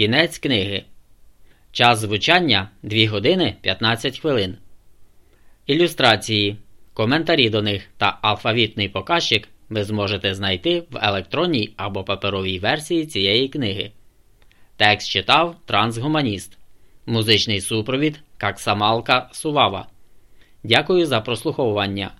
Кінець книги. Час звучання 2 години 15 хвилин. Ілюстрації, коментарі до них та алфавітний показчик ви зможете знайти в електронній або паперовій версії цієї книги. Текст читав Трансгуманіст. Музичний супровід Каксамалка Сувава. Дякую за прослуховування.